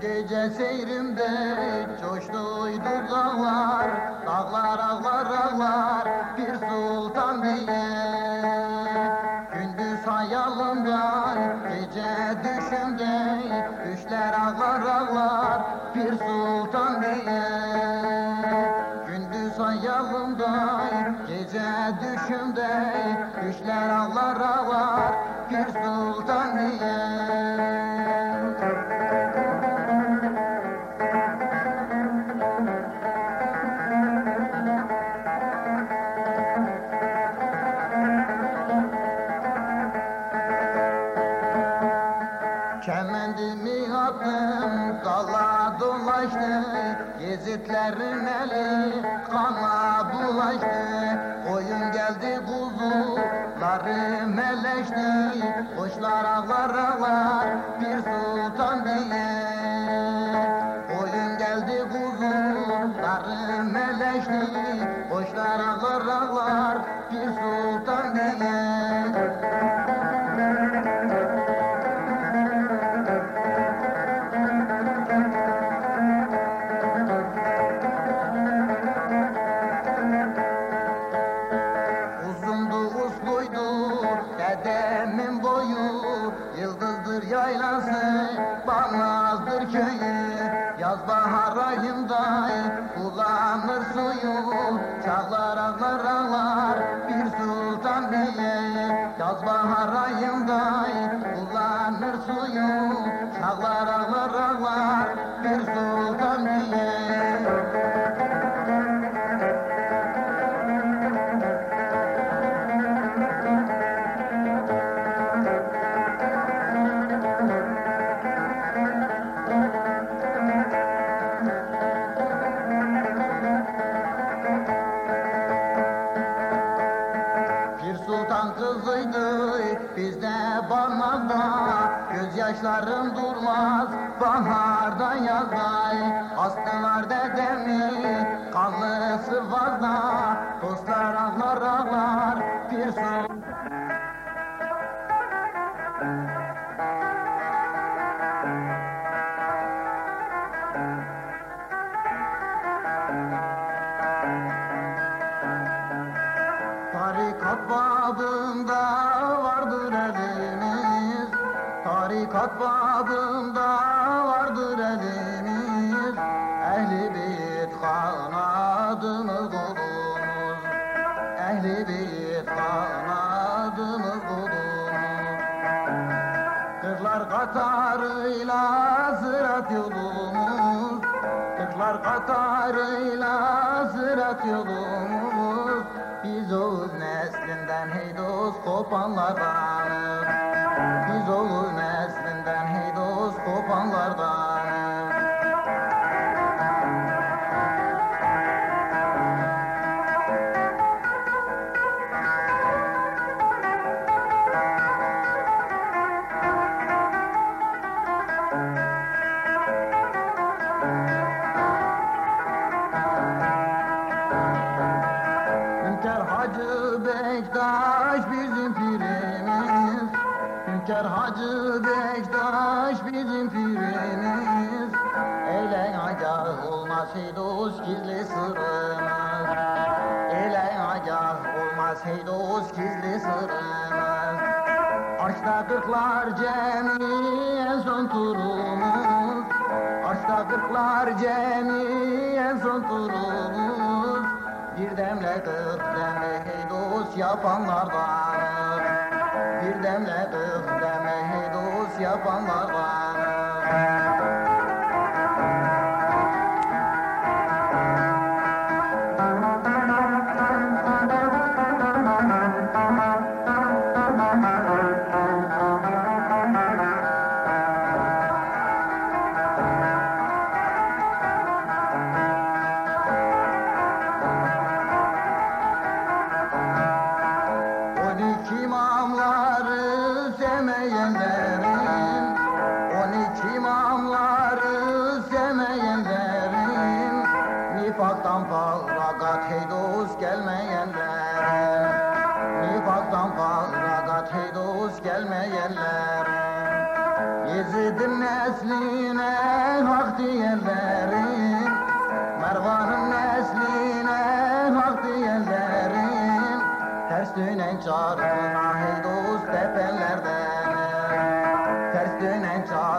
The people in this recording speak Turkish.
Gece seyrimde coştuydu dağlar Dağlar ağlar ağlar bir sultan diye. Gündüz hayalımdan gece düşümde Düşler ağlar ağlar bir sultan diye. Gündüz hayalımdan gece düşümde Gezitlerin eli kana bulaştı. Koyun geldi kuzuları meleşti. Kuşlar ağlar ağlar Yaz bahar ayında kullanır suyu Çağlar ağlar ağlar bir sultan diye Yaz bahar ayında kullanır suyu Çağlar ağlar ağlar bir sultan Gözyaşlarım durmaz baharda yazda Astılar dedemi kanlı sıvazda Dostlar ağlar ağlar bir sultan Tarikat babında vardır elimiz Tarikat babında vardır elimiz. Ehli beyt kanadımız kolumuz Ehli beyt kanadımız kolumuz Kırlar katarıyla sırat yolumuz Kırlar katarıyla sırat yolumuz Biz Oğuz neslinden hey dost kopanlardanız. Biz Oğuz neslinden dost Bektaş bizim pirimiz Eyle agah olmaz hey dost gizli sırrımız. Eyle agah olmaz hey dost gizli sırrımız. Arşta kırklar cemi en son turumuz. Arşta kırklar cemi en son turumuz. Bir demle kırk demle hey dost yapanlardanız Bir demle Nifaktan faragat hey dost gelmeyenlere Nifaktan faragat hey dost gelmeyenlere Yezid'in nesline hak diyenlerin Mervan'ın nesline hak diyenlerin Ters dönen çarına hey dost tepelerden Ters dönen çarına